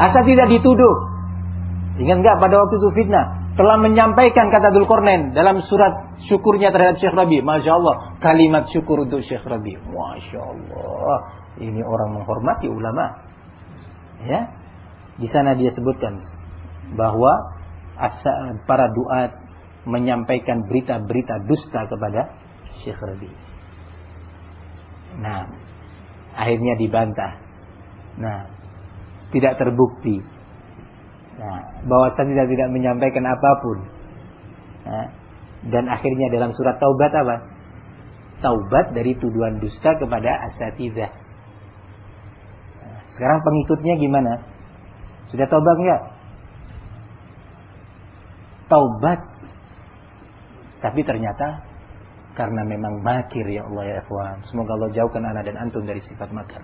Asal tidak dituduh. Ingat nggak pada waktu itu fitnah telah menyampaikan kata Dzulqarnain dalam surat syukurnya terhadap Syekh Rabi. Masya Allah, kalimat syukur untuk Syekh Rabi. Masya Allah, ini orang menghormati ulama. Ya, di sana dia sebutkan bahwa para duat menyampaikan berita-berita dusta kepada Syekh Rabi. Nah, akhirnya dibantah. Nah, tidak terbukti. Nah, bahwasanya tidak menyampaikan apa pun. Nah, dan akhirnya dalam surat taubat apa? Taubat dari tuduhan dusta kepada asatidah. Nah, sekarang pengikutnya gimana? Sudah taubat enggak? Taubat. Tapi ternyata karena memang makir ya Allah ya ikhwan. Semoga Allah jauhkan anak dan antum dari sifat makar.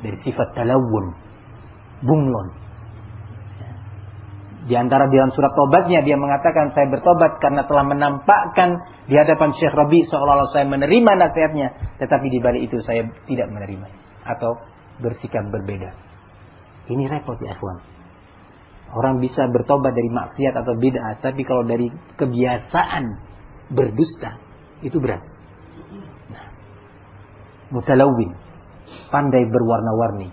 Dari sifat talawun. Bunglon. Di antara dalam surat tobatnya dia mengatakan saya bertobat karena telah menampakkan di hadapan Syekh Rabi seolah-olah saya menerima nasihatnya, tetapi di balik itu saya tidak menerima atau bersikap berbeda. Ini repot ya ikhwan. Orang bisa bertobat dari maksiat atau bid'ah, tapi kalau dari kebiasaan berdusta itu berat. Nah, mutalawin, pandai berwarna-warni.